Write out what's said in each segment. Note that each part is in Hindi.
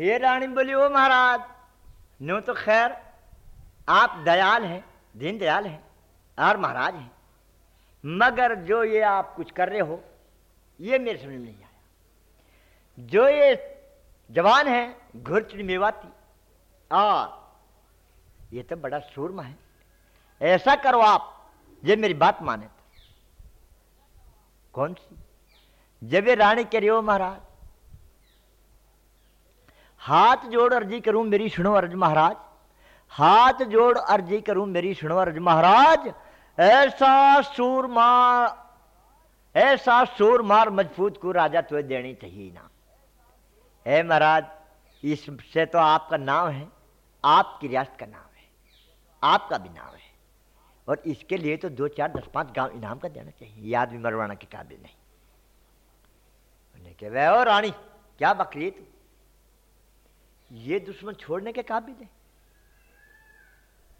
हे रानी बोली ओ महाराज नो तो खैर, आप दयाल हैं दीन दयाल हैं, और महाराज हैं। मगर जो ये आप कुछ कर रहे हो, ये मेरे समझ में नहीं आया। जो ये जवान है घुरचड़ी मेवाती, और ये तो बड़ा सूरमा है। ऐसा करो आप, ये मेरी बात माने। कौन सी? जब ये रानी कह रही हो महाराज हाथ जोड़ अर्जी करूँ मेरी सुनो अर्ज़ महाराज। हाथ जोड़ अर्जी करूँ मेरी सुनो अर्ज़ महाराज। ऐसा सूरमार ऐसा सूरमार मज़बूत को राजा तुझे देनी चाहिए ना। है महाराज, इससे तो आपका नाम है, आपकी रियासत का नाम है, आपका भी नाम है। और इसके लिए तो दो चार, दस पाँच गाँव इनाम का देना चाहिए, याद भी मरवाना के काबिल नहीं। कह वह रानी, क्या बकरी तू ये दुश्मन छोड़ने के काबिल है?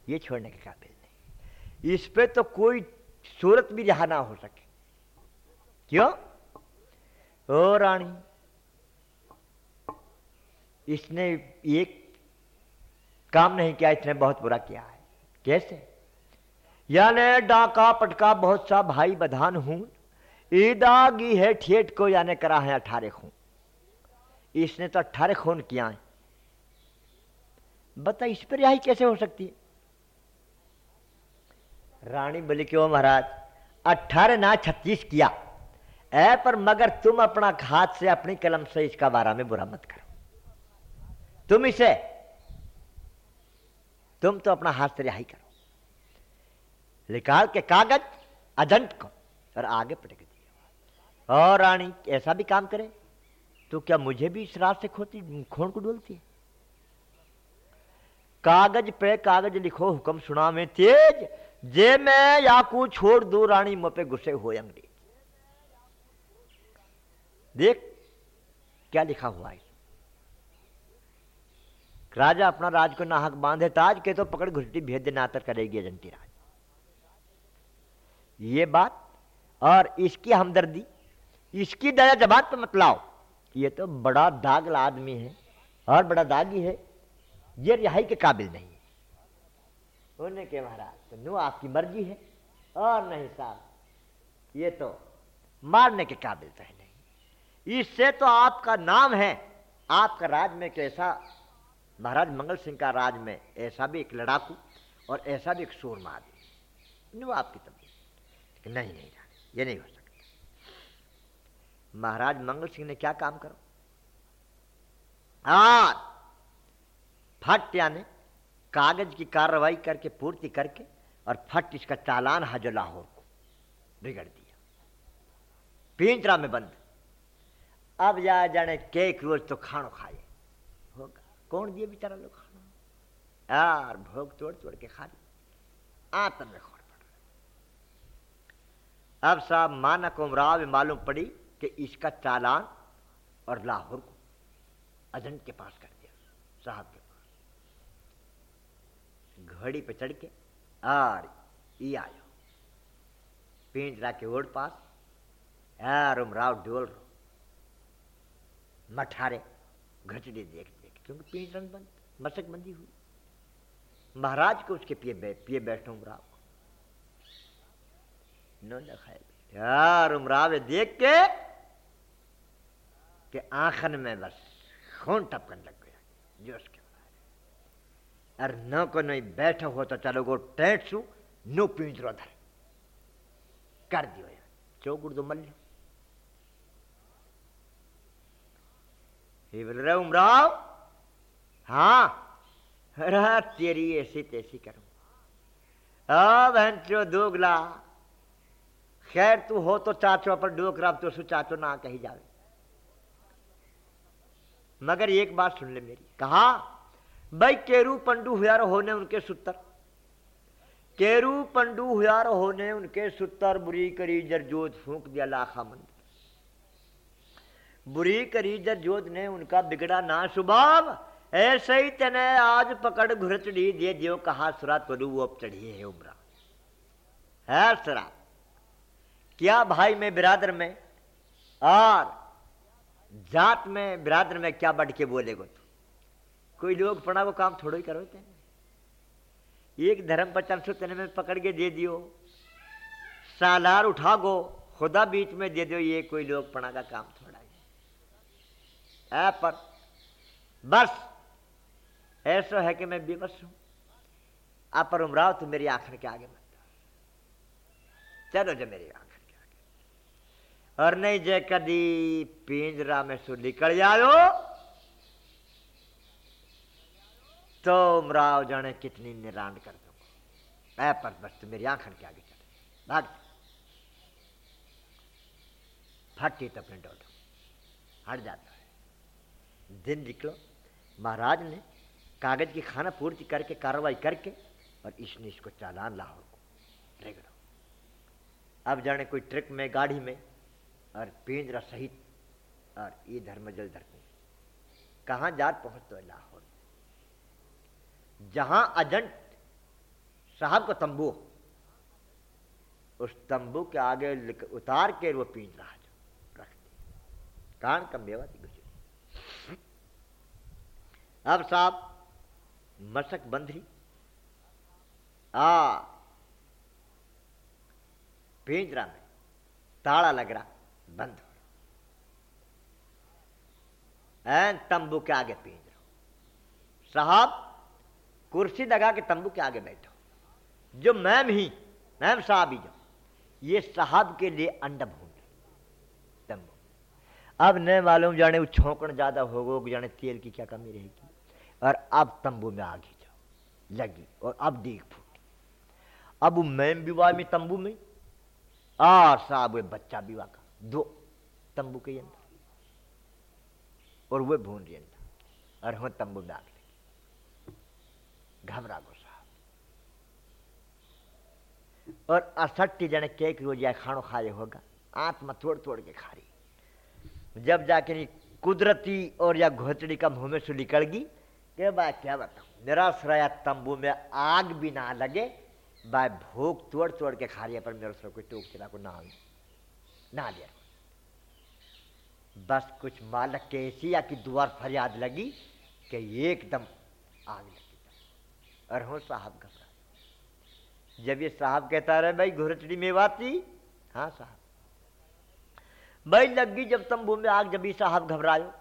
ये छोड़ने के काबिल नहीं। इस पे तो कोई सूरत भी रहा ना हो सके। क्यों? ओ रानी, इसने एक काम नहीं किया, इसने बहुत बुरा किया है। कैसे? याने डाका पटका बहुत सा भाई बधान हूँ। ईदागी है, ठेठ को याने करा है अठारह खून। इसने तो अठारह खून किया है। बता, इस पर रिहाई कैसे हो सकती? है रानी बोली, क्यों महाराज? अठारह ना छत्तीस किया। ऐ पर मगर तुम अपना हाथ से अपनी कलम से इसका बारा में बुरा मत करो। तुम इसे, तुम तो अपना हाथ से रिहाई करो। निकाल के कागज़ अजंत को, और आगे पटक दिया। और रानी, ऐसा भी काम करे? तो क्या मुझे भी इस रात से खोती, खोन को डोलती है? कागज़ पे कागज़ लिखो हुक्म सुना में तेज, जे मैं याकू छोड़ दू रानी पे गुस्से हो अंग्रेज़ देख, क्या लिखा हुआ है? राजा अपना राज को नाहक बांधे, ताज के तो पकड़ घुसटी भेद नातर करेगी अजंती राज। ये बात और इसकी हमदर्दी, इसकी दया जबान पर मत लाओ। ये तो बड़ा दागला आदमी है और बड़ा दागी है। ये रिहाई के काबिल नहीं है। उन्हें के महाराज तो नो आपकी मर्ज़ी है, और नहीं साहब, ये तो मारने के काबिल तो है नहीं। इससे तो आपका नाम है, आपका राज में कैसा महाराज मंगल सिंह का राज में ऐसा भी एक लड़ाकू और ऐसा भी एक सूरमा आदमी नो आपकी तबीयत। नहीं नहीं ये नहीं हो सकता। महाराज मंगल सिंह ने क्या काम करो? आज फट यानी कागज़ की कार्रवाई करके, पूर्ति करके और फट इसका चालान हाजो लाहौर को बिगड़ दिया। पिंजरा में बंद। अब जा जाने केक रोज तो खानो खाए। होगा कौन दिए बेचारा लोग खाना यार, भोग तोड़ तोड़ के खा ली आतन में खोड़ पड़ रहा अब साहब माना कुमराव मालूम पड़ी कि इसका चालान और लाहौर को अजंत के पास कर दिया। साहब के घड़ी पे चढ़ के और ये आयो। पिंजरा के ओढ़ पास यार उमराव डोल रो। मठारे घचड़ी देख देख क्योंकि पिंजरा में बंद मशक बंदी हुई। महाराज को उसके पिए बै, पिए बैठो उमराव नो दिखाए यार उमराव देख के कि आंखन में बस खून टपकन लग गया जोश के। अरे न को नहीं बैठो हो तो चलो गो टेट सु नो पिंजरो धर। कर दियो यार चौगुड़ तो मल्लो ये बोल रहे उमराव हाँ अरे तेरी ऐसी तैसी करूँ। अब चो दोगला। खैर, तू हो तो चाचो, पर डोकरा तो सु चाचो ना कही जावे। मगर एक बात सुन ले मेरी। कहा? भाई, केरू पंडू हुयार होने उनके सुतर केरू पंडू हुयार होने उनके सुतर बुरी करी जर जोत फूक दिया लाखा मंदिर। बुरी करी जर जोत ने उनका बिगड़ा ना स्वभाव ऐसे ही तेने आज पकड़ घुरचड़ी दे दियो कहा सुरा तोड़ू वो अब चढ़ी है उमरा। है सुरा क्या भाई में बिरादर में? और जात में, बिरादर में क्या बढ़ के बोलेगो तू? कोई लोग पड़ा वो काम थोड़ो ही करो तेने एक धर्म पर चल सो तेने में पकड़ के दे दियो। सालार उठा गो, खुदा बीच में दे दो ये कोई लोग पड़ा का काम थोड़ा है। पर, बस, ऐसा है कि मैं बेबस हूँ। आप पर उमराव तो मेरी आंखन के आगे मत चलो जो मेरी आंखन के आगे। और नहीं जे कदी, पिंजरा में सु निकल जाओ तो उमराव जाने कितनी निरान कर दो। ऐ पर बस तो मेरी आंखन के आगे चल। भाग। फटी तो अपने डोलो हट जाता है दिन निकलो। महाराज ने कागज़ की खाना पूर्ति करके, कार्रवाई करके, और इसने इसको चालान लाहौर को रेगड़ो अब जाने कोई ट्रक में गाड़ी में, और पिंजरा सहित, और ये धर्मजल धरती। कहाँ जात पहुँच तो लाहौर? जहाँ अजंट साहब को तंबू, उस तंबू के आगे उतार के वो पिंजरा रख दी। कान कम थी गुजरी। अब साहब मशक बंधरी आ पिंजरा में, ताला लग रहा, बंद हो रहा। तंबू के आगे पिंजरा साहब कुर्सी लगा के तंबू के आगे बैठो। जो मैम ही, मैम साहब ही जो, ये साहब के लिए अंडा भून तंबू। अब न मालूम जाने वो छोंकण ज़्यादा होगो जाने तेल की क्या कमी रहेगी। और अब तंबू में आगे जाओ। लगी और अब दीख फूटी। अब वो मैम विवाह में तंबू में? और साहब, वे बच्चा विवाह का। दो तंबू के अंदर। और वे भून रही अंदर। और हम तंबू में लगी घबरा गो साहब और असट्टी जने केक रोज या खानो खाए होगा, आत्मा तोड़ तोड़ के खा रही। जब जाके कुदरती और या घोचड़ी का मुँह में से निकल गई के बात क्या बताऊँ? निराश्रया तंबू में आग भी ना लगे बाय भूख तोड़ तोड़ के खा रही पर मेरे सर कोई टूक चिरा को ना ना लिया। बस कुछ मालक के ऐसी या कि द्वार फरियाद लगी कि एकदम आग लगी। और हो साहब घबरा जब ये साहब कहता रहे, भाई, घुरचड़ी में बाती हाँ साहब। भाई, लगी जब तंबू में आग, जब साहब घबरायो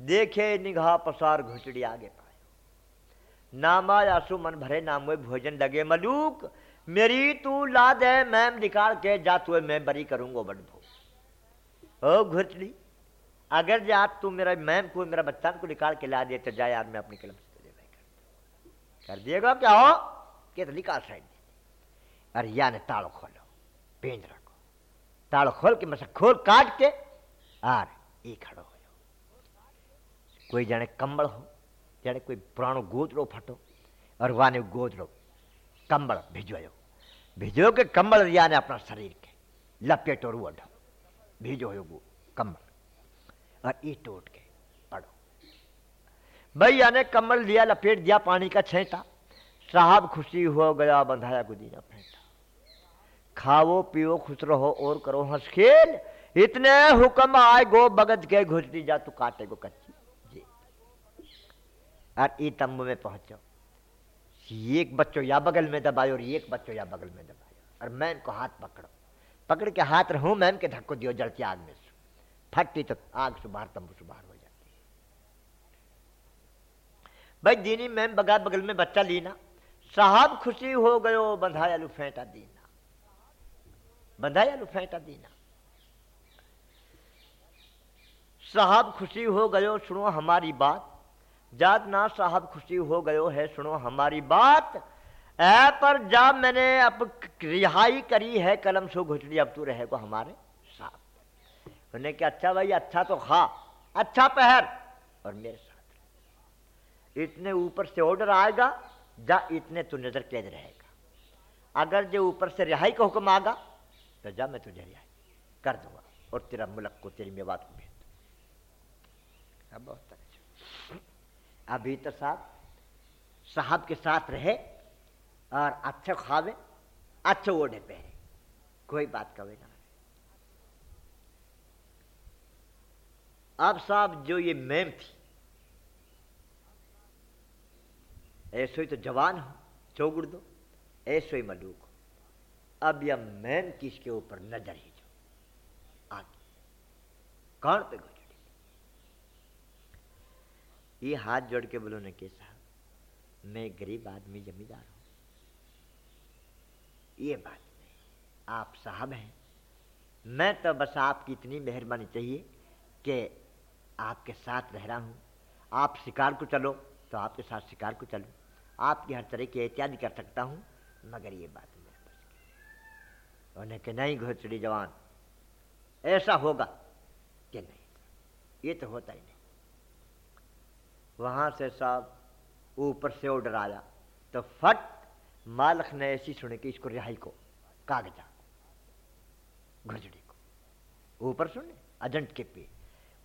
देखे निगाह पसार घुचड़ी आगे पायो नामा आसू मन भरे, नाम भोजन लगे, मलूक, मेरी तू ला दे मैम निकाल के जा तू, मैं बरी करूँगा बड़ भो ओ घुचली अगर जा तू मेरा मैम को, मेरा बच्चा को निकाल के ला दे तो जा यार, मैं अपनी कलम से कर दिएगा क्या हो? केतली का साइड दे अरे या ने ताड़ो खोलो, पेंज रखो। ताड़ो खोल के मसा खोल काट के, आर, ये खड़ो हो कोई जाने कंबल हो जाने कोई पुराणो गोदड़ो फटो, और वाने गोदड़ो कंबल भिजवायो। भिजो के कंबल या ने अपना शरीर के, लपेटो रू अढो भिजो हो कंबल। और ये टोट के भाई याने कमल लिया लपेट दिया पानी का छेटा। साहब खुशी हो गया बंधाया गुदीना फेंटा। खाओ, पियो, खुश रहो और करो हंस खेल इतने हुक्म आए, गो बगद के घुसती जा, तू काटे गो कच्ची। और ई तंबू में पहुंचो। एक बच्चों या बगल में दबायो और एक बच्चों या बगल में दबायो और मैं इनको हाथ पकड़ो। पकड़ के हाथ रहूँ, मैं इनके धक्को दियो, जलती आग में फटती तो आग से बाहर तंबू से बाहर हो जाती है भाई दीनी मैम बगा बगल में बच्चा लीना। साहब खुशी हो गयो बंधाया लू फेंटा दीना। बंधाया लू फेंटा दीना। साहब खुशी हो गयो सुनो हमारी बात। जात ना साहब खुशी हो गयो है सुनो हमारी बात। ऐ पर जब मैंने अब रिहाई करी है, कलम सो घुटली अब तू रहेगा हमारे साथ। उन्हें क्या अच्छा भाई अच्छा तो खा। अच्छा पहर और मेरे साथ। इतने ऊपर से ऑर्डर आएगा, जा इतने तू नज़र कैद रहेगा। अगर जो ऊपर से रिहाई का हुक्म आगा तो जा मैं तुझे रिहाई कर दूँगा और तेरा मुल्क को तेरी मेवात को भेज बहुत अभी तो साहब साहब के साथ रहे और अच्छा खावे, अच्छे ओढ़े पहने। कोई बात कवे ना अब साहब, जो ये मैम थी ऐसो ही तो जवान हो, चौगुड़ दो ऐसो ही मलूक हो। अब यह मैन किसके ऊपर नज़र ही जो आगे। कौन पे गुजरी ये हाथ जोड़ के बोलो ने के साहब, मैं गरीब आदमी, जमींदार हूँ। ये बात नहीं, आप साहब हैं। मैं तो बस आपकी इतनी मेहरबानी चाहिए कि आपके साथ रह रहा हूँ। आप शिकार को चलो तो आपके साथ शिकार को चलो। आपकी हर तरह की इत्यादि कर सकता हूँ, मगर ये बात मेरे बस उन्हें नहीं घोचड़ी जवान, ऐसा होगा कि नहीं। ये तो होता ही नहीं। वहाँ से साहब ऊपर से ऑर्डर आया तो फट, मालक ने ऐसी सुने कि इसको रिहाई को, कागजा घुजड़ी को। ऊपर सुने, एजेंट के पे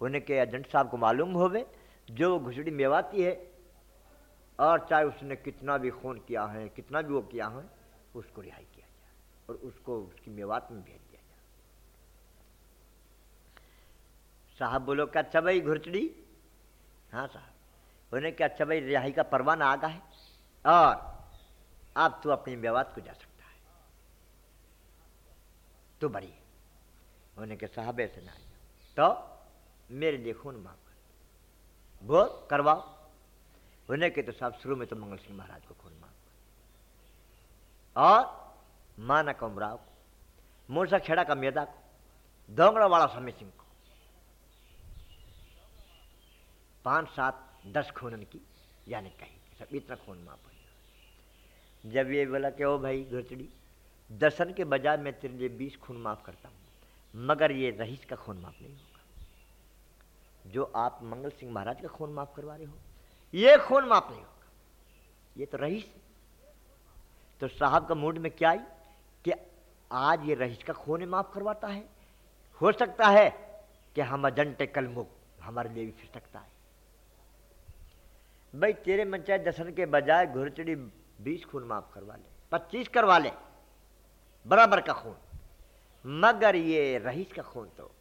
उन्हें के एजेंट साहब को मालूम होवे, जो घुसड़ी मेवाती है और चाहे उसने कितना भी खून किया है, कितना भी वो किया है, उसको रिहाई किया जाए और उसको उसकी मेवात में भेज दिया जाए। साहब बोलो, क्या अच्छा भाई घुरचड़ी? हाँ साहब। उन्हें क्या अच्छा भाई रिहाई का परवाना आ गया है? और अब तू अपनी मेवात को जा सकता है। तो बड़ी उन्हें के साहब ऐसे ना तो मेरे लिए खून माफ़ कर बोल, करवाओ। उन्हें के तो साहब शुरू में तो मंगल सिंह महाराज को खून कर और माना कमराव को मूर्सा खेड़ा का मेदा को, दोंगड़ा वाला समय सिंह को। पाँच सात दस खून की यानी कहीं सब इतना खून है जब ये बोला कि ओ भाई घुचड़ी दसन के बजाय मैं तेरे लिए बीस खून माफ़ करता हूँ, मगर ये रईस का खून माफ़ नहीं होगा। जो आप मंगल सिंह महाराज का खून माफ़ करवा रहे हो ये खून माफ़ नहीं होगा। ये तो रईस तो साहब का मूड में क्या आई कि आज ये रईस का खून माफ़ करवाता है? हो सकता है कि हम अजंटे कलमुख हमारे लिए भी फिर सकता है। भाई, तेरे मन चाहे दसन के बजाय घुरचड़ी बीस खून माफ़ करवा ले, पच्चीस करवा ले, बराबर का खून। मगर ये रईस का खून तो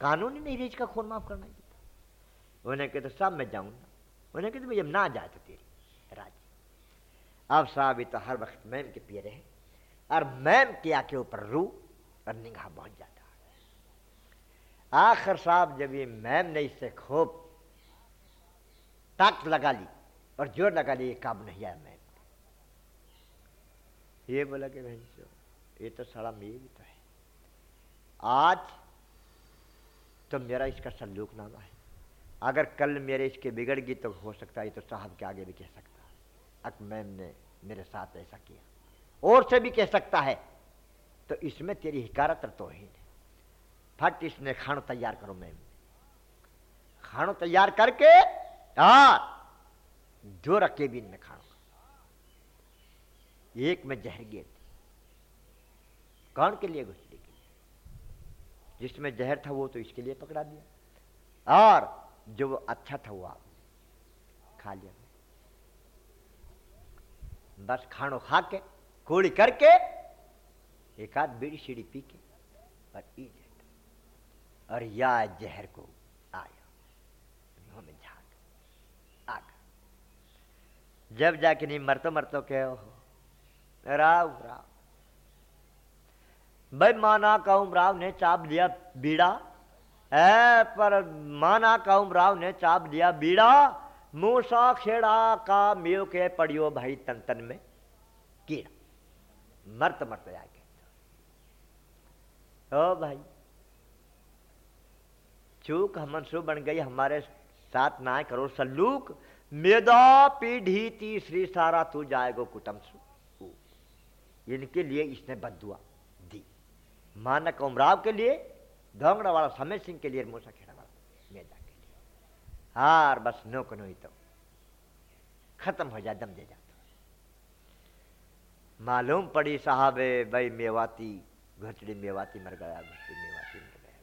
कानूनी नहीं रईस का खून माफ़ करना चाहिए उन्हें कहते साहब मैं जाऊँगा। उन्हें कहते जब ना जाए तो तेरी राज़ी अब साहब तो हर वक्त मैम के पिए रहे और मैम के आके ऊपर रू और निगाह बहुत जाता आखिर साहब जब ये मैम ने इससे खूब ताकत लगा ली और ज़ोर लगा ली, ये काम नहीं आया मैम। ये बोला कि बहन ये तो सड़ा मेरी तो है। आज तो मेरा इसका सल्लूकनामा है। अगर कल मेरे इसके बिगड़ गई तो हो सकता है तो साहब के आगे भी कह सकता है। अक मैम ने मेरे साथ ऐसा किया। और से भी कह सकता है तो इसमें तेरी हिकारत तो ही। नहीं फट इसने खानो तैयार करो मैम। खानो तैयार करके, और जो रखे भी इनमें खानो एक में जहर गिर थी कौन के लिए घुसने के लिए जिसमें जहर था वो तो इसके लिए पकड़ा दिया। और जो अच्छा था वो आप खा लिया। बस खानो खा के कोड़ी करके, एक आध बीड़ी सीढ़ी पी के और ई और या जहर को आया। में झाग। आ गया जब जाके नहीं मरतो मरतो के हो राव राव। भाई, माना कहूँ, राव ने चाप लिया बीड़ा। है, पर माना कहूँ राव ने चाप दिया बीड़ा, मूसा खेड़ा का मेव के पड़ियो भाई तन तन में, कीड़ा। मरत मरत जाके ओ भाई, चूक हमन सु बन गई, हमारे साथ ना करो सल्लूक। मेदा पीढ़ी तीसरी सारा तू जाएगो कुटम सु इनके लिए इसने बदुआ दी। मानक उमराव के लिए धोंगड़ा वाला समय सिंह के लिए मूसा खेड़ा वाला। मेदा के लिए। हार बस नो को नहीं तो। खत्म हो जाए, दम दे जाता मालूम पड़ी साहब भाई मेवाती घचड़ी मेवाती मर गया घचड़ी मेवाती मर गया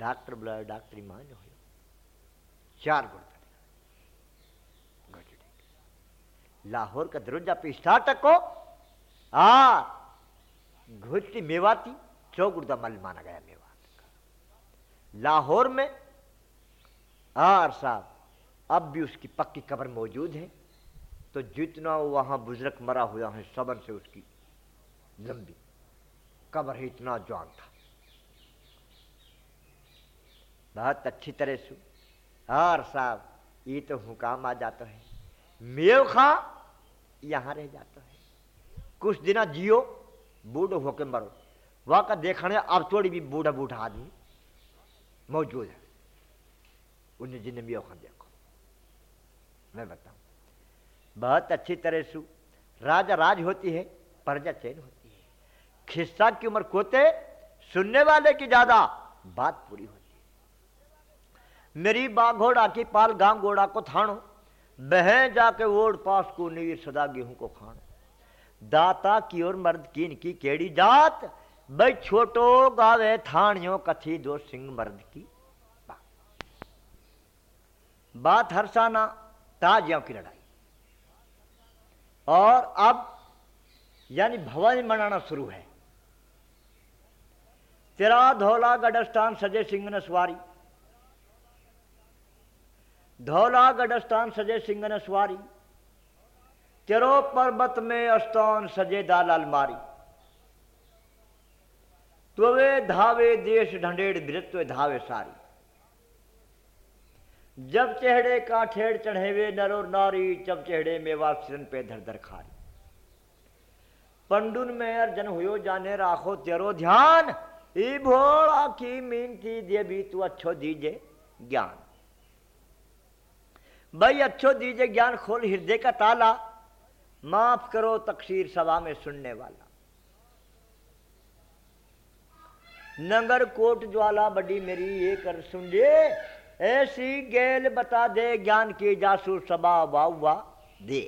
डॉक्टर बुलाया डॉक्टरी मान हो चार गुड़ लाहौर का दरोजा पे स्टार्टक को? आ घुटती मेवाती, चौगुर्दा मल माना गया मेवात लाहौर में आर साहब, अब भी उसकी पक्की कब्र मौजूद है तो जितना वहाँ बुज़ुर्ग मरा हुआ है, सबन से उसकी लंबी कब्र इतना जवान था। बहुत अच्छी तरह से हार साहब, ये तो हुकाम आ जाता है। मेव खा यहाँ रह जाता है। कुछ दिन जियो बूढ़ होके मरो। वहाँ का देखने, अब थोड़ी भी बूढ़ा बूढ़ा आदमी मौजूद है। उन्हें जिन्हें खा देखो। मैं बताऊँ, बहुत अच्छी तरह से राजा राज होती है, प्रजा चैन होती है। खिस्सा की उम्र कोते सुनने वाले की ज़्यादा बात पूरी होती है। मेरी बाघोड़ा की पाल गाँव घोड़ा को थानो बह जाके वोड पास को नीर सदा गेहूँ को खानो। दाता की ओर मर्द की इनकी केड़ी जात। भाई छोटो गावे थानियों कथी दो सिंह मर्द की बात। हरसाना ताजियों की लड़ाई। और अब यानी भवन मनाना शुरू है। तेरा धौला गढ़स्तान सजे सिंह ने सवारी। धौला गढ़स्तान सजे सिंह ने सवारी। तेरो पर्वत में अस्तान सजे दाल मारी। त्वे धावे देश ढंडेड़ भृत्व धावे सारी। जब चेहड़े का ठेड़ चढ़ेवे नरो नारी, जब चेहड़े में वासन पे धर धर खारी। पंडुन में अर्जन हुयो जाने राखो तेरो ध्यान, ई भोला की मीनती भी तू अच्छो दीजे ज्ञान। भाई अच्छो दीजे ज्ञान खोल हृदय का ताला माफ़ करो तकसीर सभा में सुनने वाला। नगर कोट ज्वाला बड़ी मेरी ये कर सुन ले ऐसी गेल बता दे, ज्ञान की जासू सभा वाह दे।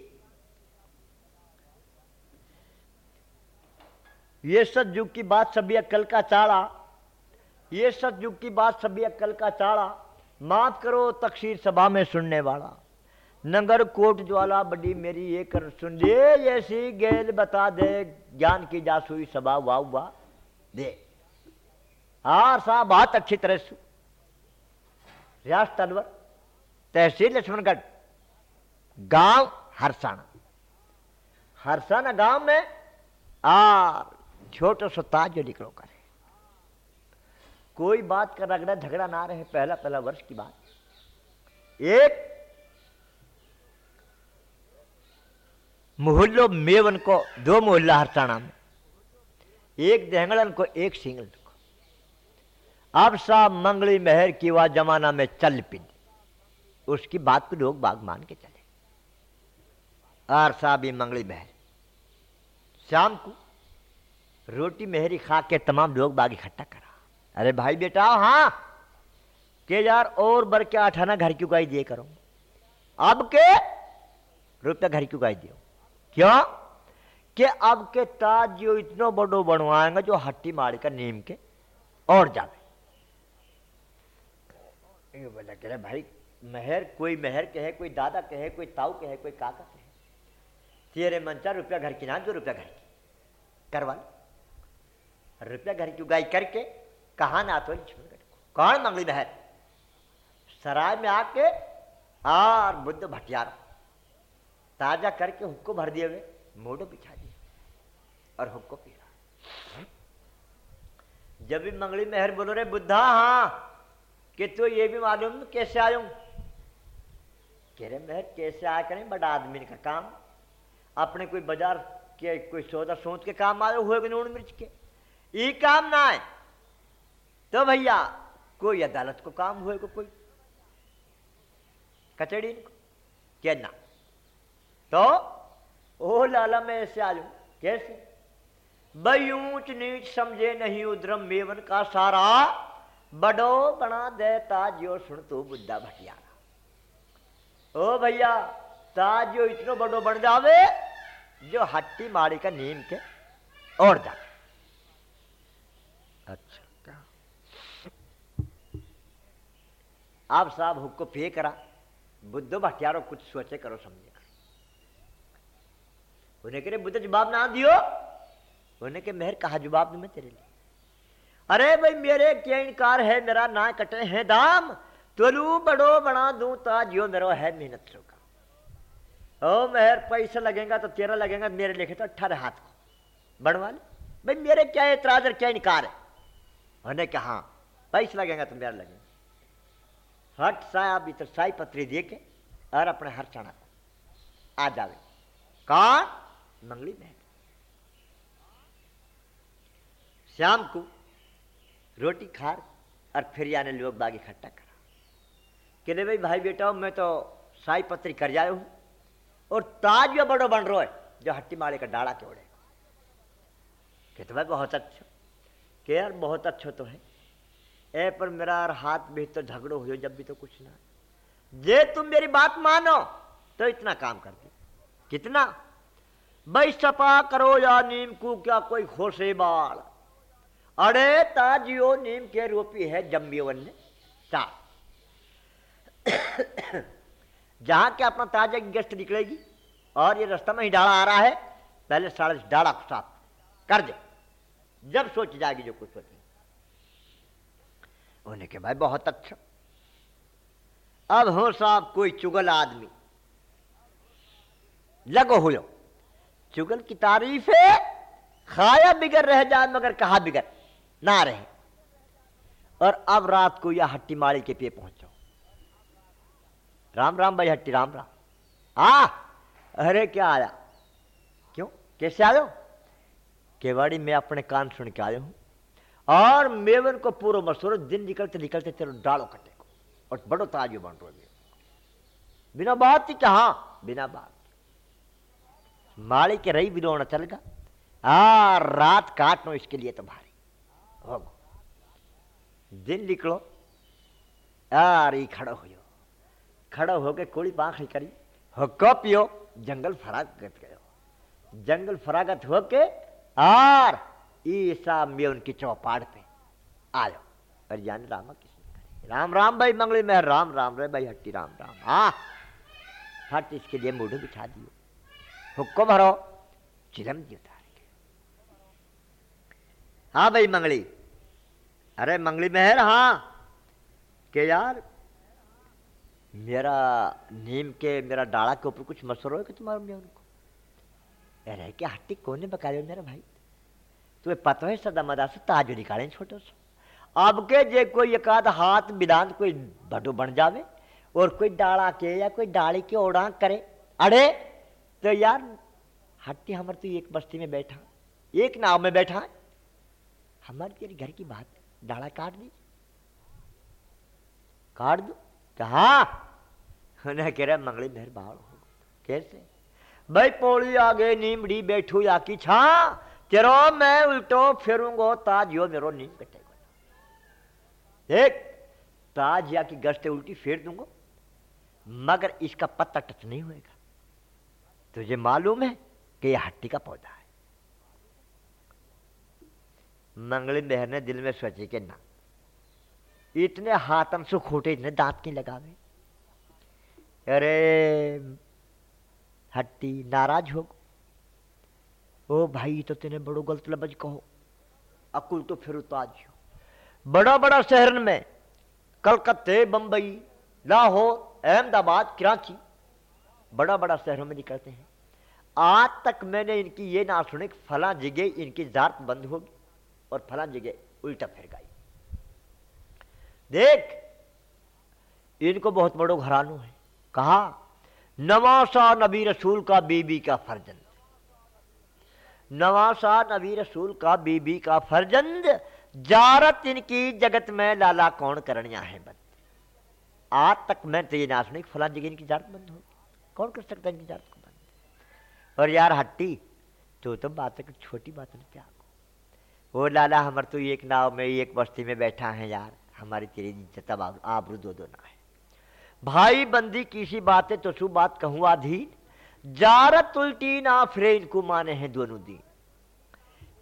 ये सतयुग की बात सभी अक्ल का चाड़ा, ये सतयुग की बात सभी अक्ल का चाड़ा, माफ़ करो तकसीर सभा में सुनने वाला। नगर कोट ज्वाला बड़ी मेरी ये कर सुन ले, ऐसी गेल बता दे, ज्ञान की जासुई सभा, वाह वाह, दे। हार साहब, बहुत अच्छी तरह से। रियास तलवर, तहसील लक्ष्मणगढ़, गाँव हरसाना। हरसाना गाँव में आ छोटो सो ताज जो निकलो करे। कोई बात का रगड़ा झगड़ा ना रहे, पहला पहला वर्ष की बात। एक मोहल्लो मेवन को दो मोहल्ला हरसाना में। एक देहंगड़न को, एक सिंगल को। अब सा मंगली मेहर की वह जमाना में चल पिन उसकी बात को लोग बाग मान के चले। आर साहब भी मंगली मेहर। शाम को रोटी मेहरी खा के तमाम लोग बाग इकट्ठा करा। अरे भाई बेटा हाँ। के यार और बर के आठाना घर क्यों गाई दिए करो। अब के रुपया घर क्यों गाई दियो। क्यों? कि अब के ताज जो इतना बड़ो बनवाएँगे जो हट्टी मार कर नीम के और जावे। बोला कह भाई, मेहर, कोई मेहर कहे, कोई दादा कहे, कोई ताऊ कहे, कोई काका कहे। तेरे मनचा रुपया घर की ना, जो रुपया घर की। करवा रुपया घर की उगाई करके कहा ना तो कौन मंगली बहर सराय में आके और बुद्ध भटियार। ताज़ा करके हुक्को भर दिए हुए मोडो बिछा दिए और हुक्को पी रहा जब भी मंगली मेहर बोलो रे, बुद्धा हाँ कि तू ये भी मालूम कैसे आयू? कह रहे मैं कैसे आया करें? बड़ा आदमी का काम। अपने कोई बाज़ार के, कोई सौदा सोच के काम आए हुए नून मिर्च के? ये काम ना है तो भैया, कोई अदालत को काम हुए को कोई? कचड़ी को क्या ना। तो ओ लाला, मैं ऐसे आ जाऊँ। कैसे? भाई, ऊंच नीच समझे नहीं उद्रम मेवन का सारा। बड़ो बना दे ताजियो सुन तू बुद्धा भटियारा। ओ भैया ताजियो इतनो बड़ो बन जावे, जो हट्टी मारी का नीम के और जा अच्छा आप साहब हुक्को पे करा। बुद्धो भटियारो कुछ सोचे करो समझे। उन्हें कह रहे, बुद्ध, जवाब ना दियो। उन्हें के मेहर कहा, जवाब मैं तेरे लिए? अरे भाई, मेरे क्या इनकार है? मेरा ना कटे हैं दाम। तुलू बड़ो बना दू ताजियो मेरो है मेहनत का ओ मेहर, पैसा लगेगा तो तेरा लगेगा, मेरे लिखे तो अठारह हाथ को। बढ़वा ले। भाई, मेरे क्या एतराज़ और क्या इनकार है? उन्होंने कहा हाँ पैसा लगेगा तो मेरा लगेगा। हट साहब इतर साई पत्री दे के और अपने हर चढ़ा आ जावे। कौन? मंगली बहन। शाम को रोटी खार और फिर आने लोग बाग इकट्ठा करा। कि भाई भाई बेटा मैं तो साई पत्री कर जाए हूँ और ताज भी बड़ो बन रो है जो हट्टी माले का डाड़ा के ओढ़े कि तो भाई, बहुत अच्छा। कि यार, बहुत अच्छा तो है। ए, पर मेरा हाथ भी तो झगड़ो हो जब भी तो कुछ ना। जे तुम मेरी बात मानो तो इतना काम कर दे। कितना? भाई सपा करो या नीम को क्या कोई खोसे बाल? अरे ताजियो नीम के रूपी है जम्बियोवन ने। चार जहाँ के अपना ताज़ा की गश्त निकलेगी? और ये रास्ता में ही डाला आ रहा है। पहले साढ़े डाला को साफ़ कर दे। जब सोच जाएगी, जो कुछ सोचे उन्होंने के भाई बहुत अच्छा। अब हो साहब कोई चुगल आदमी। लगो हो चुगल की तारीफ़ है खाया बिगड़ रह जाए, मगर कहा बिगड़ ना रहे। और अब रात को यह हट्टी माड़ी के पे पहुंचो राम राम भाई, हट्टी राम राम। आ, अरे क्या आया? क्यों? कैसे आयो केवाड़ी, में अपने कान सुन के आया हूँ। और मेवन को पूरा मसूर दिन निकलते निकलते चलो डालो कटे को, और बड़ो ताजो रो बिना बात ही कहा, बिना बात। माड़ी के रही बिलोना चल गा आ रात काटनो इसके लिए तो भारी। हो दिन निकलो। यार ये खड़ो हो खड़ो होके कोड़ी पाखड़ी करी। हो पियो, जंगल फरागत गयो। जंगल फरागत होके और ईसा में उनकी चौपाड़ पे आयो। और जान रामा किसने राम राम भाई, मंगली में राम राम रे भाई, हट्टी राम राम। हाँ हट इसके लिए मूढ़ बिछा दियो। हुक्को भरो चिलम जी हाँ भाई मंगली। अरे मंगली मेहर हाँ। के यार, मेरा नीम के, मेरा डाला के ऊपर कुछ मसर हो कि तुम्हारा मैं उनको? अरे क्या हट्टी कौन बका मेरा भाई? तुम्हें पता है सदा मदा से ताजो निकाले छोटे से। अब के जे कोई एक आध हाथ विधान कोई बटो बन जावे और कोई डाला के या कोई डाली के ओढ़ा करे। अरे तो यार, हट्टी हमारे तो एक बस्ती में बैठा। एक नाव में बैठा। है हमारी तेरी घर की बात डाला काट दी। काट दो? कहा उन्हें कह रहे मंगली मेहर बाहर हो कैसे भाई पोड़ी आगे नीमड़ी बैठू या की छा। तेरो मैं उल्टो फिरूंगो, ताज यो मेरो नीम कटेगा एक ताज या की गश्ते उल्टी फेर दूँगा। मगर इसका पत्ता टच नहीं होएगा। तुझे मालूम है कि यह हट्टी का पौधा है। मंगली बहन ने दिल में सोचे कि ना, इतने हाथम से खोटे इतने दांत क्यों लगावे? अरे, हट्टी नाराज़ हो ओ भाई तो तेने बड़ो गलत लबज कहो। अकुल तो फिर उताज बड़ा बड़ा शहर में कलकत्ते, बंबई, लाहौर, अहमदाबाद, कराची बड़ा बड़ा शहरों में निकलते हैं। आज तक मैंने इनकी ये ना सुने फला जगह इनकी जात बंद होगी और फला जगह उल्टा फिर गई। देख, इनको बहुत बड़ो घरानू है। कहा, नवासा नबी रसूल का बीबी का फर्जंद। नवासा नबी रसूल का बीबी का फर्जंद, जारत इनकी जगत में लाला कौन करनिया है बंद। आज तक मैं तो ये ना सुनी फला जगह इनकी जारत बंद होगी। कौन कर सकता है इनकी जारत को? और यार हट्टी तो तो बात है छोटी बात नहीं क्या वो लाला, हमार तो एक नाव में, एक बस्ती में बैठा है यार। हमारी तेरी इज़्ज़त अब आबरू दो दो ना है। भाई बंदी, किसी बात है तो शु बात कहूँ अधीन जारत उल्टी ना फिर इनको माने हैं दोनों दिन।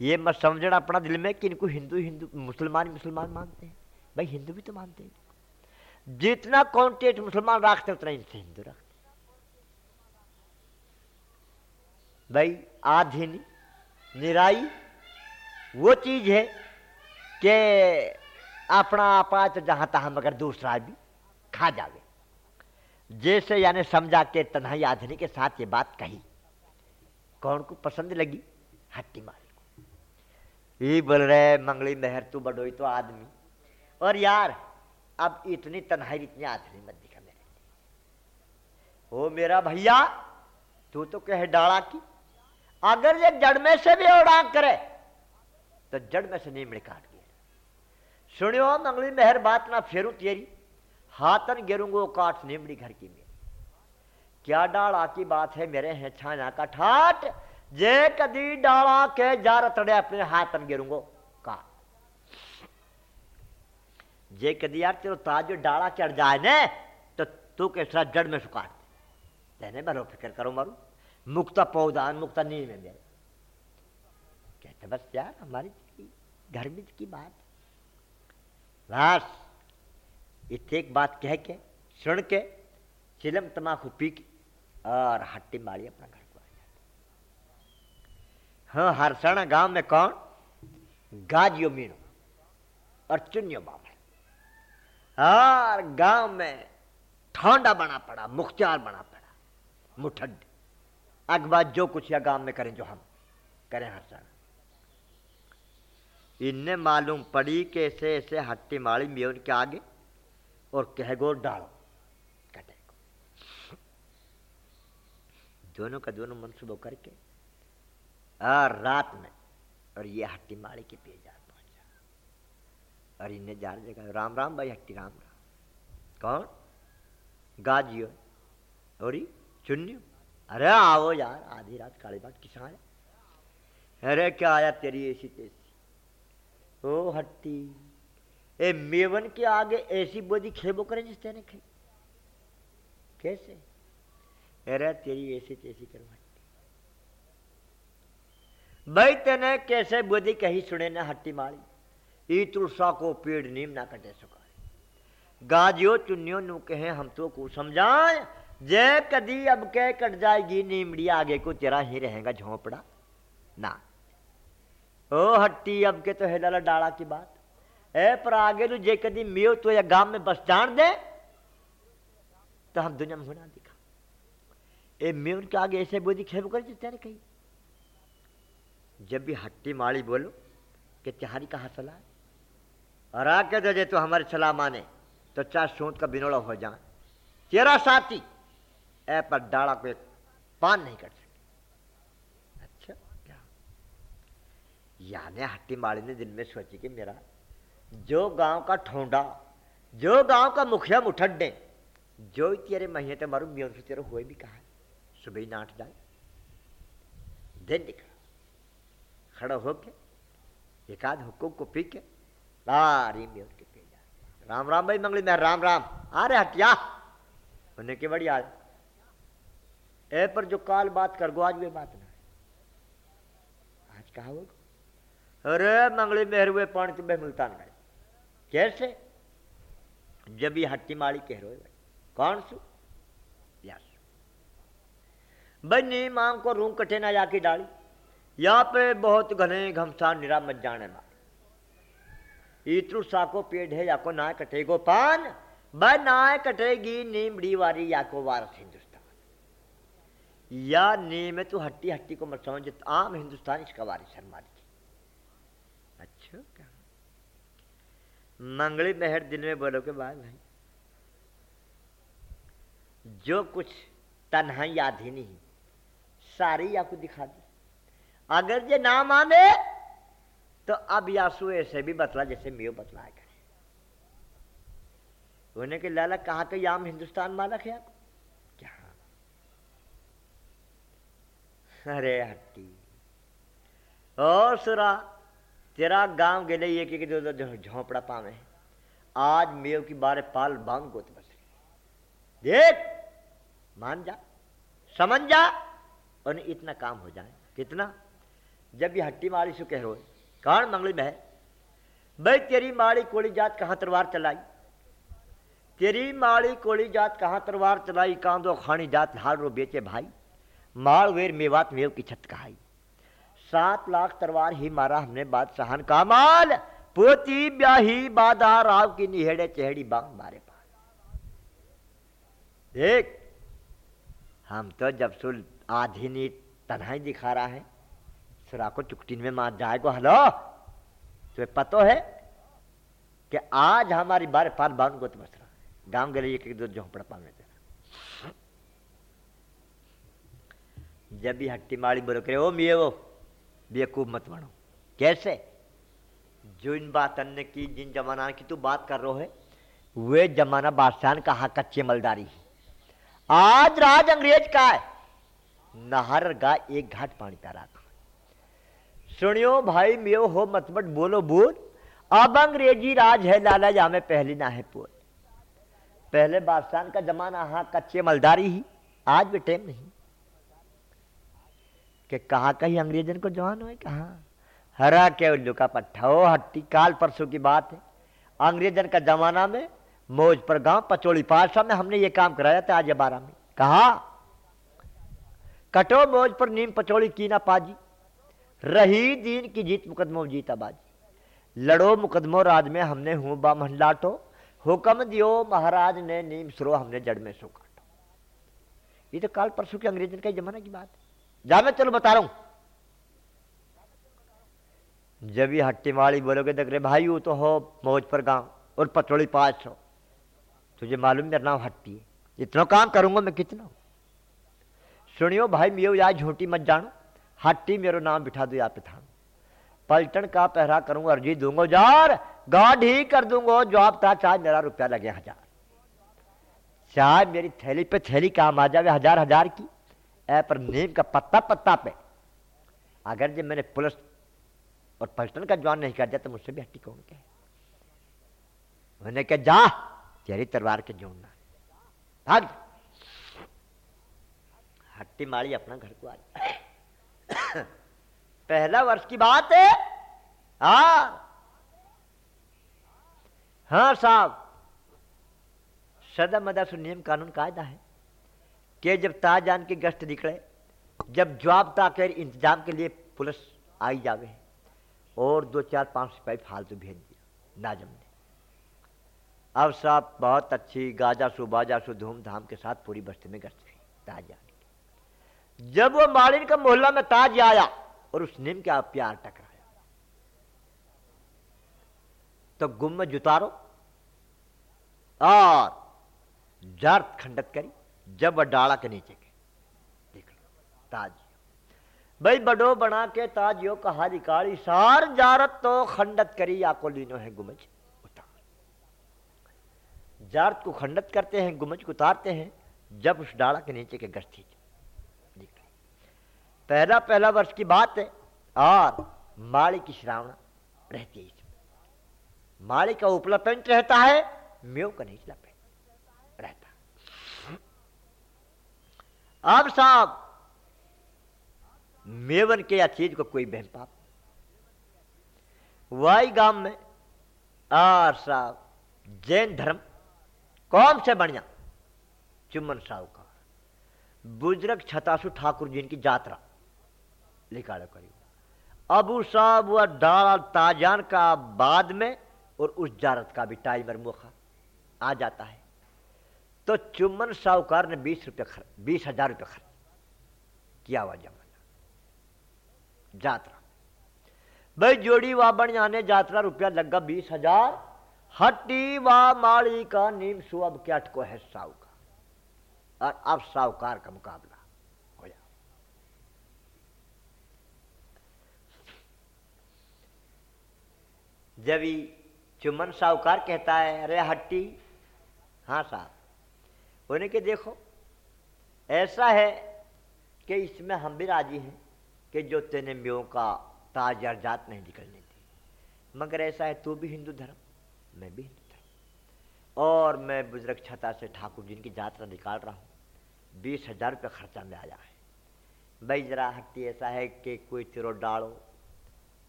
ये मत समझना अपना दिल में कि इनको हिंदू हिंदू, मुसलमान मुसलमान मानते हैं। भाई हिंदू भी तो मानते हैं जितना कॉन्टेक्ट मुसलमान रखते उतना इनसे हिंदू रखते भाई, आधीन, निराई, वो चीज़ है कि अपना आपा तो जहाँ तहां मगर दूसरा भी खा जावे। जैसे यानी समझा के तन्हाई आधनी के साथ ये बात कही। कौन को पसंद लगी? हट्टी मारी को। ये बोल रहे मंगली मेहर तू बडोई तो आदमी। और यार, अब इतनी तन्हाई इतनी आधनी मत दिखा मेरे ओ मेरा भैया, तू तो कहे डाला की। अगर ये जड़ में से भी उड़ान करे तो जड़ में से नीमड़ी काट गया सुनियो, मंगली मेहर बात ना फेरू तेरी। हाथन गिरूंगो काट नीमड़ी घर की मेरी। क्या डाला की बात है मेरे हैं छाया का ठाट? जे कदी डाला के जा रतड़े अपने हाथन गिरूंगो का जे कदी यार तेरो ताज डाला चढ़ जाए ने तो तू के साथ जड़ में सुकाट दे। लेने फ़िक्र करो मारू। मुक्ता पौधा, मुक्ता नीम है मेरे कहते बस यार हमारी घर में की बात? बस इतने एक बात कह के, सुन के, चिलम तमाकू पी के, और हट्टी मारी अपना घर को आ जाते हाँ। हरसणा गाँव में कौन? गाजियो मीणो और चुनियो बामण और गाँव में ठोंडा बना पड़ा मुख्तार बना पड़ा मुठड अगवा जो कुछ या गाँव में करें, जो हम करें हरसणा इनने मालूम पड़ी कि ऐसे ऐसे हट्टी माड़ी मियोन के आगे और कह गो डालो, कटे। को दोनों का दोनों मनसूबो करके और रात में और ये हट्टी माड़ी के पे जा पहुँचा और इन्हें जार जगह, राम राम भाई, हट्टी राम राम। कौन? गाजियो, और चुन्नी अरे आओ यार, आधी रात काली बात किस आया अरे क्या आया तेरी ऐसी तेसी ओ हट्टी, ए मेवन के आगे ऐसी बोधी खेबो करे जिस तेने खाई कैसे? अरे तेरी ऐसी तैसी करो हट्टी। भाई तेने कैसे बोधी कही सुने ना हट्टी मारी? ई तुलसा को पेड़ नीम ना कटे सुखा गाजियो चुनियो नु कहे, हम तो को समझाए जे कदी अब कह कट जाएगी, नीमड़ी आगे को तेरा ही रहेगा झोंपड़ा। ना। ओ हट्टी, अब के तो है हेला डाला की बात। ए, पर आगे नु जे कदी मियो तो या गाँव में बस जान दे। तो हम दुनिया में होना दिखा। ए, मियो के आगे ऐसे बोधी खेब कर तेरे कही। जब भी हट्टी माड़ी बोलो, कि तुम्हारी कहा सलाह और आके दे तो हमारी सलाह माने तो चार सोच का बिनोड़ा हो जाए। तेरा साथी ए पर डाड़ा को एक पान नहीं कर सके अच्छा क्या? याने हट्टी माड़ी ने दिल में सोची कि मेरा जो गाँव का ठोंडा, जो गाँव का मुखिया मुठड्डे, जो तेरे महीने ते मारू मियों तेरे हुए भी कहा? सुबह ही नाट जाए। दिन निकला। खड़ा होके, एक आध हुक्म को पी के लारी मियों के पे जा। राम राम भाई मंगली, मैं राम राम। आ रहे हटिया। उन्हें के बड़ी आज ए पर जो काल बात कर, गो आज वे बात ना आज कहा वो अरे मंगली मेहर हुए पानी तुम्हें मुल्तान नहीं। कैसे? जब ये हट्टी माड़ी कह रहे भाई। कौन सु? बनी मांग को रूम कटे ना जाके डाली। यहाँ पे बहुत घने घमसान निरा मत जाने मारे इतरू साको पेड़ है या को ना कटेगो पान। ब ना कटेगी नीमड़ी वारी या को वारस हिंदुस्तान। या नीम तो हट्टी हट्टी को मत समझ आम हिंदुस्तान इसका वारिस शर्मा अच्छा क्या? मंगली मेहर दिन में बोलो के बाद भाई? जो कुछ तन्हाई याद ही सारी आपको दिखा दी। अगर ये ना माने तो अब यासु ऐसे भी बतला जैसे मियो बतलाया करे। उन्हें के, लाला, कहा कि याम हिंदुस्तान मालक है आपको क्या अरे हट्टी ओ सुरा, तेरा गाँव गेले एक एक दो झोंपड़ा पावे। आज मेव की बारे पाल बांग गोत बस देख, मान जा, समझ जा, और इतना काम हो जाए। कितना? जब ये हट्टी मारी सु कह रोए, कौन मंगली में है भाई, तेरी माड़ी कोड़ी जात कहाँ तलवार चलाई? तेरी माड़ी कोड़ी जात कहाँ तलवार चलाई? कांदो खानी जात हाल रो बेचे भाई? माल वेर मेवात मेव की छत कहाई। सात लाख तरवार ही मारा हमने बादशाहन का माल। पोती ब्याही बाधा राव की निहेड़े चेहड़ी बांग मारे पास देख, हम तो जब सुल आधी नीत तन्हाई दिखा रहा है, सुरा को चुकटीन में मार जाएगो। हलो, तुम्हें पतो है कि आज हमारी बार पार बाउन को तो बस रहा गाँव गले एक दो झोंपड़ा पाने देना जब भी हट्टी माड़ी बोलो करे ओ मिये वो बेकूब मत बनो। कैसे? जो इन बात अन्य की, जिन जमाना की तू बात कर रहे है, वे जमाना बादशाह का हा कच्चे मलदारी आज राज अंग्रेज़ का है। नहर गा एक घाट पानी प्यारा था सुनियो भाई, मियो, हो मतबट बोलो बोल अब अंग्रेज़ी राज है, लाला जा में पहली ना है पोल पहले बादशाह का जमाना हाँ कच्चे मलदारी ही, आज भी टाइम नहीं। कि कहा कहीं अंग्रेजन को जवान हो कहा? हरा के उल्लू का पट्टा हो हट्टी, काल परसों की बात है। अंग्रेजन का जमाना में, मौज पर गाँव पचोड़ी पासा में हमने ये काम कराया था आज बारह में। कहा? कटो मौज पर नीम पचोड़ी की ना पाजी। रही दीन की जीत मुकदमो जीता बाजी। लड़ो मुकदमो राज में हमने हूँ बा लाटो हुक्म दियो महाराज ने नीम सुरो हमने जड़ में सो काटो। ये तो काल परसों के अंग्रेजन का जमाना की बात है। जा मैं चलो बता रहा हूँ। जब ये हट्टी माड़ी बोलोगे देख रहे भाई, वो तो हो मौज पर गाँव और पचोड़ी पास हो तुझे मालूम मेरा नाम हट्टी है। इतना काम करूँगा मैं कितना सुनियो भाई, मियो या झूठी मत जानो। हट्टी मेरो नाम बिठा दो या पिथानो। पलटन का पहरा करूँगा, अर्जी दूँगा जार गाढ़ ही कर दूँगा, जवाब था चाहे मेरा रुपया लगे हज़ार। चाहे मेरी थैली पे थैली काम आ जावे, हज़ार हज़ार की। पर नीम का पत्ता पत्ता पे। अगर जब मैंने पुलिस और पलटन का जवान नहीं कर दिया तो मुझसे भी हट्टी कौन कहे? मैंने कहा, जा, तेरी तलवार के जोड़ना भाग हट्टी मारी, अपना घर को आ पहला वर्ष की बात है। हा। हाँ साहब। सदा मदा नियम कानून कायदा है। कि जब ताजान के गश्त निकले, जब जवाब ताकर इंतज़ाम के लिए पुलिस आई जावे, और दो चार पाँच सिपाही फालतू भेज दिया, नाजम ने। अब साहब बहुत अच्छी गाजा सु बाजा सु धूमधाम के साथ पूरी बस्ती में गश्त गई ताज आने जब वो मालिन का मोहल्ला में ताज आया, और उस नीम के प्यार टकराया तो गुम में जुतारो, और जर्द खंडत करी जब डाला के नीचे के। देख लो ताज भाई, बडो बना के ताजियो कहा रिकाड़ी सार जारत तो खंडत करी या को लीनो है गुमज, उतार। जारत को खंडत करते हैं, गुमज को उतारते हैं, जब उस डाला के नीचे के गश्ती पहला पहला वर्ष की बात है, और माड़ी की श्रावण रहती है इसमें माड़ी का उपला पेंट रहता है, म्यो का निचला पेंट रहता अब साहब, मेवन के या चीज़ को कोई बहन पाप वाई गाँव में आर साहब, जैन धर्म कौन से बढ़िया? चुम्बन का बुज़ुर्ग छतासु ठाकुर जी की यात्रा लिखाड़ो करी अबू साहब वह डाल ताजान का बाद में और उस जारत का भी टाइमर मुखा आ जाता है। तो चुम्बन साहूकार ने बीस रुपये खर्च बीस हज़ार रुपये खर्च किया हुआ जमाना। जात्रा। भाई जोड़ी वा बन जाने जात्रा रुपया लगा बीस हज़ार। हट्टी व माड़ी का नीम सुअब क्या को है साहू का और अब साहूकार का मुकाबला जब ही चुमन साहूकार कहता है, अरे हट्टी हाँ साहब उन्हें के देखो, ऐसा है कि इसमें हम भी राज़ी हैं कि जो तेने म्यो का ताज जात नहीं निकलने दी मगर ऐसा है, तू भी हिंदू धर्म, मैं भी हिंदू धर्म। और मैं बुज़ुर्ग छता से ठाकुर जी की यात्रा निकाल रहा हूँ, बीस हज़ार रुपये खर्चा में आया है। भाई, जरा हट्टी ऐसा है कि कोई तिरो डालो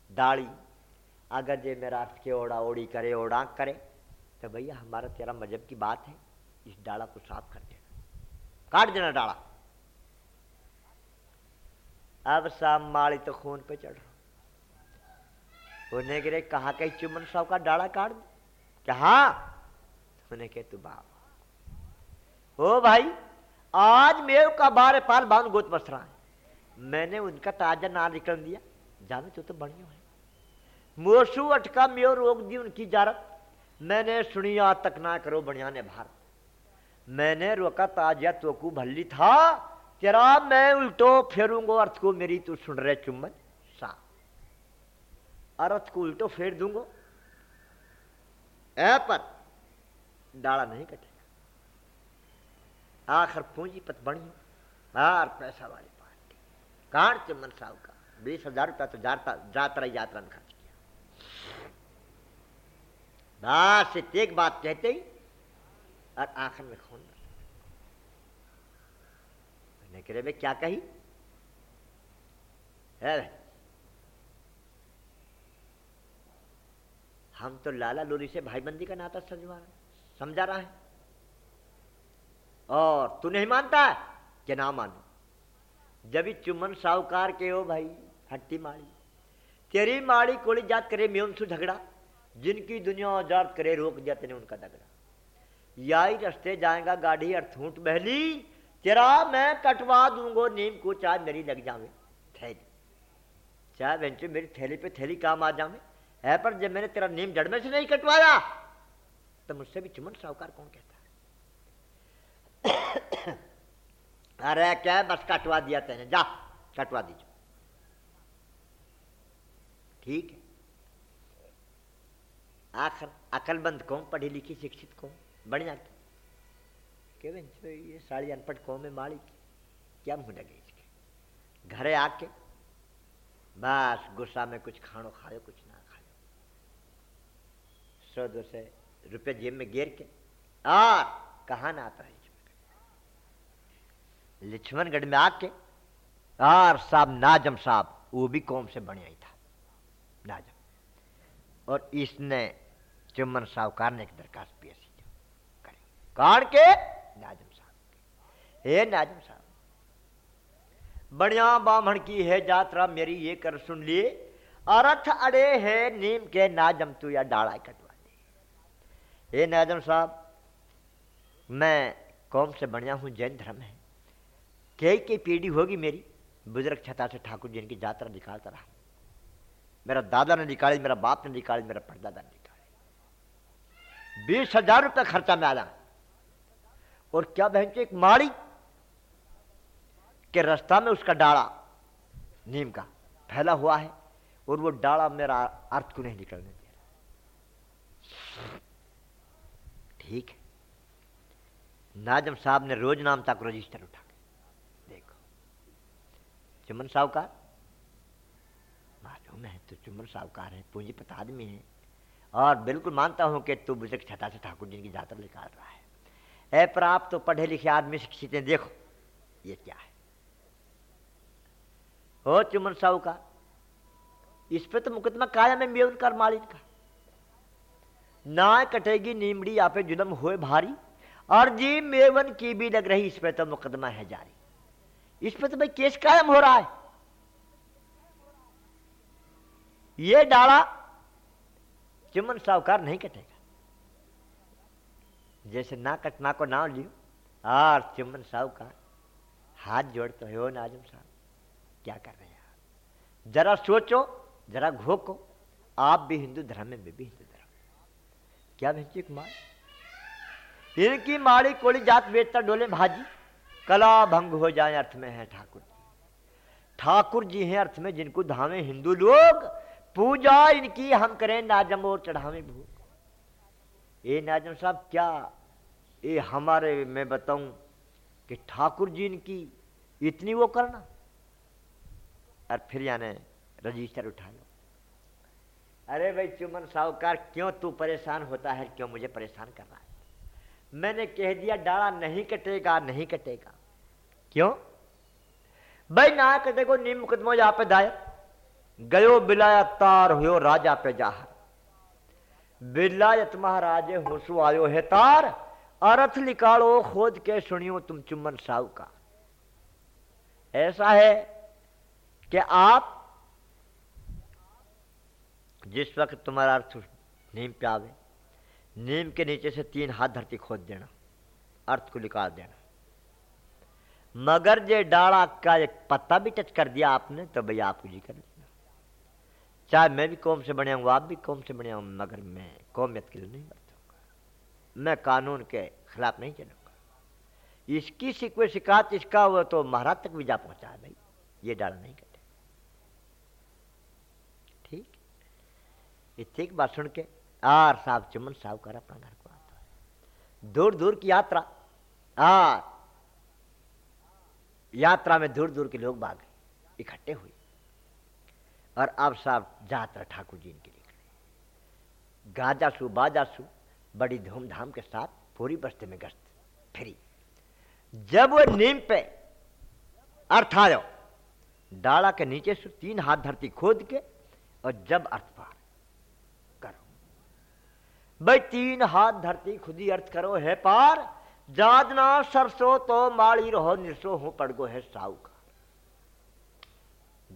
डाली अगर जे मेरा के ओड़ा ओड़ी करे ओड़ा करे तो भैया, हमारा तेरा मज़हब की बात है। इस डाला को साफ़ कर देना काट देना डाला। अब साहब माली तो खून पे चढ़ रहा। उन्हें गिरे कहा कहीं चुमन साहब का डाला काट दे? क्या हाँ? उन्हें कहे तू बाप। ओ भाई आज मेव का बार पाल बाँध गोत बस रहा है। मैंने उनका ताज़ा ना निकल दिया। जाने तो, तो बढ़िया है। मोसू अटका मेव रोक दी उनकी जारत। मैंने सुनी तक ना करो बढ़िया ने भार मैंने रोका ताज़ा तो को भल्ली था तेरा मैं उल्टो फेरूंगो अर्थ को मेरी तू सुन रहे चुम्बन। सा। अर्थ को उल्टो फेर दूंगो। ऐ पर, डाला नहीं कटेगा। आखिर पूंजी पत बनी हार पैसा वाली पार्टी। कांड चुम्बन साहब का? बीस हज़ार रुपया तो जाता, जात्रा यात्रा में खर्च किया। बस, एक बात कहते ही और आखिर में खून मैंने कह रहे क्या कही? है हम तो लाला लोरी से भाईबंदी का नाता समझवा रहे समझा रहा है। और तू नहीं मानता है? कि ना मानो। जब चुमन साहूकार के हो भाई, हट्टी माड़ी तेरी माड़ी कोड़ी जात करे मेम सु झगड़ा, जिनकी दुनिया औजात करे रोक दिया तेने उनका झगड़ा याई रस्ते जाएगा, गाड़ी अर्थूट बहली। तेरा मैं कटवा दूंगो, नीम को चाहे मेरी लग जावे। थैली चाहे वेंचो मेरी थैली पे थैली काम आ जावे। है पर जब मैंने तेरा नीम जड़ में से नहीं कटवाया तो मुझसे भी चुमन साहूकार कौन कहता है? अरे, क्या बस कटवा दिया तेने? जा, कटवा दीजिए। ठीक है। आखिर अकलबंद कौन, पढ़ी लिखी शिक्षित कौन? बढ़िया के ये साड़ी अनपढ़ कौन है माड़ी क्या मुँह लगे इसके? घरे आके, बस गुस्सा में कुछ खानो खाओ कुछ ना खाओ सौ दो से रुपये जेब में गिर के, और कहा ना आता है लक्ष्मणगढ़ में आके, और साहब नाजम साहब, वो भी कौम से बढ़िया ही था, नाजम। और इसने चुम्बन साहूकार ने एक दरखास्त पेश कौन के नाजम साहब हे नाजम साहब, बढ़िया बामण की है यात्रा मेरी, ये कर सुन लिए अर्थ अड़े है नीम के नाजम, तू या डाड़ा कटवा दे। हे नाजम साहब, मैं कौम से बढ़िया हूँ, जैन धर्म है। कई कई पीढ़ी होगी मेरी, बुज़ुर्ग छता से ठाकुर जी की यात्रा निकालता रहा। मेरा दादा ने निकाली, मेरा बाप ने निकाली, मेरा परदादा ने निकाली। बीस हज़ार रुपया खर्चा में आ आया। और क्या बहन एक माड़ी के रास्ता में उसका डाड़ा नीम का फैला हुआ है और वो डाड़ा मेरा अर्थ को नहीं निकलने दे रहा। ठीक है। नाजम साहब ने रोज नाम तक रजिस्टर उठा के देखो। चुमन साहूकार? मालूम है तो चुमन साहूकार है, पूंजीपत आदमी है। और बिल्कुल मानता हूँ कि तू बुज़ुर्ग छठा से ठाकुर जी की जातर निकाल रहा है। ए पर आप तो पढ़े लिखे आदमी शिक्षित हैं। देखो, ये क्या है? हो चुमन साहू का? इस पे तो मुकदमा कायम है मेवन कर मालिक का। ना कटेगी नीमड़ी, आप जुलम हुए भारी, और जी मेवन की भी लग रही, इस पे तो मुकदमा है जारी। इस पे तो भाई केस कायम हो रहा है। ये डाला चुमन साहूकार नहीं कटेगा। जैसे ना कटना को नाम लियो और साहु का हाथ जोड़ते हो नाजम साहब। क्या कर रहे हैं आप? जरा सोचो, जरा घोको, आप भी हिंदू धर्म में भी हिंदू धर्म क्या भेजी कुमार? इनकी माड़ी कोड़ी जात बेचता डोले भाजी, कला भंग हो जाए अर्थ में है ठाकुर जी। ठाकुर जी हैं अर्थ में जिनको धामे हिंदू लोग, पूजा इनकी हम करें नाजम और चढ़ावे भूख ये नाजम साहब, क्या ये हमारे, मैं बताऊँ कि ठाकुर जी की इतनी वो करना। और फिर यानी रजिस्टर उठा लो। अरे भाई, चुमन साहूकार, क्यों तू परेशान होता है, क्यों मुझे परेशान कर रहा है? मैंने कह दिया, डाला नहीं कटेगा नहीं कटेगा। क्यों? भाई, ना कटे को नीम मुकदमो यहाँ पे दायर। गयो बिलाया तार हो राजा पे जाहर बिलायत महाराजे होसु आयो है तार। अर्थ निकालो खोद के सुनियो तुम चुम्बन साहु का ऐसा है कि आप जिस वक्त तुम्हारा अर्थ नीम पे आवे, नीम के नीचे से तीन हाथ धरती खोद देना, अर्थ को निकाल देना। मगर जे डाड़ा का एक पत्ता भी टच कर दिया आपने तो भैया आपको जी कर लेना। चाहे मैं भी कौम से बने हूँ, आप भी कौम से बने हूँ, मगर मैं कौमियत के लिए नहीं मैं कानून के खिलाफ नहीं चलूँगा। इसकी सी कोई शिकायत इसका हुआ तो महाराज तक भी जा पहुँचा है भाई ये डाला नहीं कटे ठीक? ये ठीक बात सुन के आर साहब चुमन साहब कर अपना घर को आता है। दूर दूर की यात्रा। आर। यात्रा में दूर दूर के लोग बाग इकट्ठे हुए। और अब साहब यात्रा ठाकुर जी इनके निकले गाजासु बाजासु बड़ी धूमधाम के साथ पूरी बस्ते में गश्त फिरी। जब वो नीम पे अर्थ आयो डाला के नीचे से तीन हाथ धरती खोद के और जब अर्थ पार करो। भाई, तीन हाथ धरती खुदी अर्थ करो, है पार। जादना सरसो तो माड़ी रहो, निरसो हो पड़गो है साहूकार।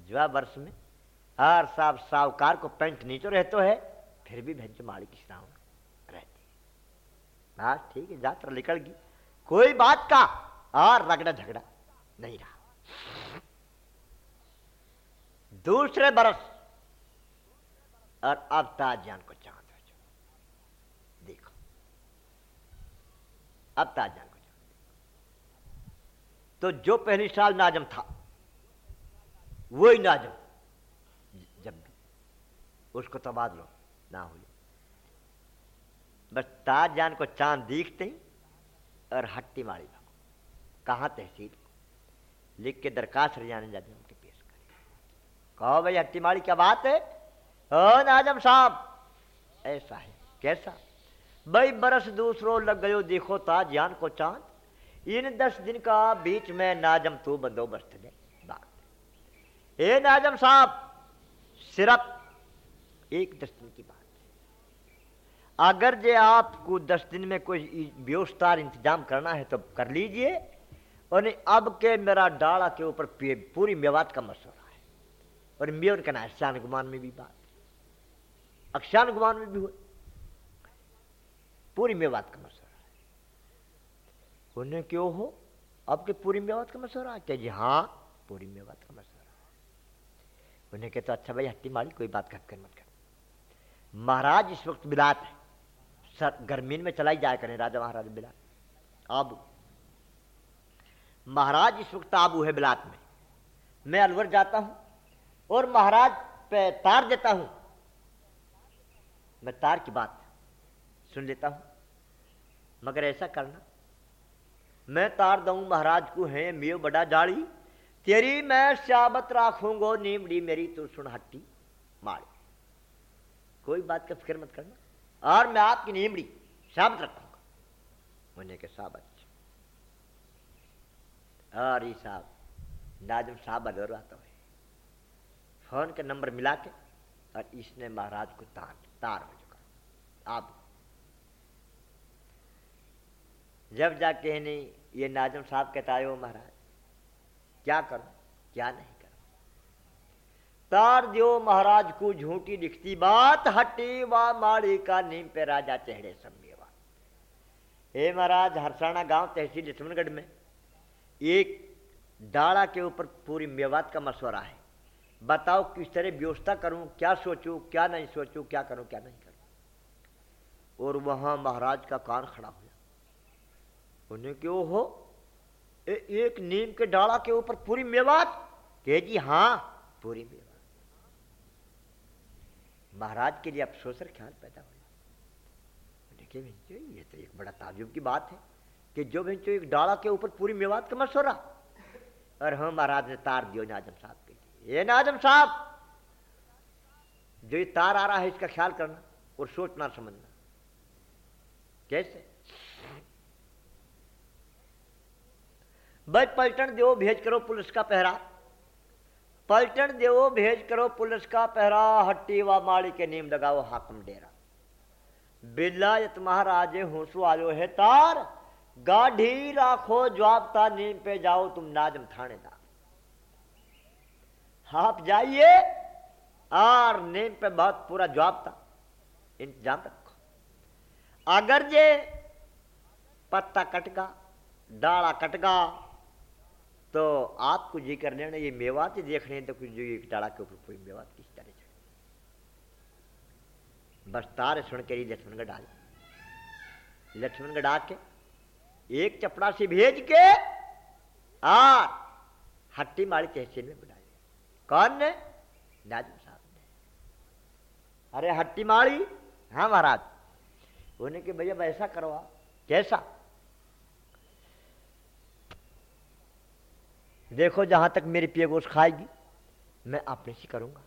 जुआ वर्ष में हर साहब साहूकार को पेंट नीचे रहते है, फिर भी भेज माड़ी की रहती है हाँ ठीक है यात्रा निकल गई। कोई बात का और रगड़ा झगड़ा नहीं रहा। दूसरे बरस और अब ताजान को चाँद देखो, अब ताजान को चाँद तो जो पहली साल नाजम था, वही नाजम जब भी, उसको तबादलो ना हुई बस ताजान को चाँद दिखते ही और हट्टी मारी भागो कहा तहसील लिख के दरखास्त रिजाने जाते उनके पेश करें। कहो भाई, हट्टी मारी क्या बात है? ओ नाजम साहब। ऐसा है। कैसा? भाई, बरस दूसरों लग गयो, देखो ताजान को चाँद। इन दस दिन का बीच में नाजम तू बंदोबस्त दे। बात। ए नाजम साहब सिर्फ़ एक दस दिन की बात। अगर जे आपको दस दिन में कोई व्यवस्था इंतज़ाम करना है तो कर लीजिए। और अब के मेरा डाला के ऊपर पूरी मेवात का मसला है। और मेवर का ना अक्षान गुमान में भी बात। अक्षान गुमान में भी हुए पूरी मेवात का मसला है। उन्हें क्यों हो? अब के पूरी मेवात का मसला क्या जी हाँ पूरी मेवात का मसला है। उन्हें कहते तो अच्छा भाई हट्टी मारी, कोई बात कर मत कर महाराज, इस वक्त बिलात है। सर, गर्मीन में चलाई जाया करें राजा महाराज बिलात आबू महाराज इस वक्त आबू है बिलात में। मैं अलवर जाता हूँ और महाराज पे तार देता हूँ। मैं तार की बात सुन लेता हूँ, मगर ऐसा करना, मैं तार दऊं महाराज को, है मेव बड़ा जाड़ी तेरी मैं श्याबत राखूंगो, नीमड़ी मेरी तू सुन हट्टी, मारी। कोई बात का फ़िक्र मत करना। और मैं आपकी नीमड़ी शाबत रखूँगा। मुझे के साबत। और ये साहब, नाजम साहब अदर आता है। फ़ोन के नंबर मिला के और इसने महाराज को तार तार हो चुका आप। जब जाके नहीं, ये नाजम साहब कहता है वो महाराज, क्या करो, क्या नहीं? तार दियो महाराज को झूठी दिखती बात हटी वा माड़ी का नीम पे राजा चेहरे सम्मेवा हे महाराज हरसाना गाँव तहसील लक्ष्मणगढ़ में एक डाला के ऊपर पूरी मेवात का मशवरा है। बताओ किस तरह व्यवस्था करूँ क्या सोचूं क्या नहीं सोचूं क्या करूँ क्या नहीं करूँ। और वहाँ महाराज का कान खड़ा हुआ। उन्हें क्यों हो ए, एक नीम के डाड़ा के ऊपर पूरी मेवात? कह जी हाँ पूरी मेवात। महाराज के लिए अफसोस और ख्याल पैदा हुआ देखिए ये तो एक बड़ा ताजुब की बात है कि जो भेजो एक डाला के ऊपर पूरी मेवात का मशवरा। और हम महाराज ने तार दियो नाजम साहब के लिए। ये नाजम साहब, जो ये तार आ रहा है, इसका ख्याल करना और सोचना समझना। कैसे? बस पलटन दो, भेज करो पुलिस का पहरा। पलटन दो भेज करो पुलिस का पहरा, हट्टी व माड़ी के नीम लगाओ, हाकम डेरा। बिल्लायत महाराज होसो आयो है तार, गाढ़ी राखो जवाबता नीम पे जाओ, तुम नाजम थाने थानेदार। आप जाइए और नीम पे बहुत पूरा जवाब था, इंतज़ाम रखो। अगर जे पत्ता कटगा डाला कटगा तो आपको जी कर लेना ये मेवात देख रहे हैं तो कुछ जो एक टाड़ा के ऊपर कोई मेवात किस तरह चढ़े बस तार सुन कर ही लक्ष्मण गढ़ डाल। लक्ष्मण गढ़ के एक चपड़ा से भेज के और हट्टी मारी तहसील में बुला कौन ने? नाजिम साहब ने। अरे हट्टी मारी? हाँ महाराज। उन्हें कि भैया ऐसा करवा। कैसा देखो जहाँ तक मेरी पिए गोश खाएगी मैं अपने से करूँगा।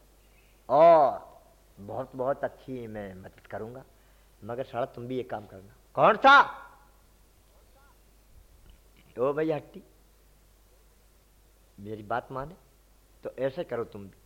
और बहुत बहुत अच्छी मैं मदद करूँगा मगर सारा तुम भी एक काम करना। कौन सा? तो भाई हट्टी मेरी बात माने तो ऐसे करो तुम भी।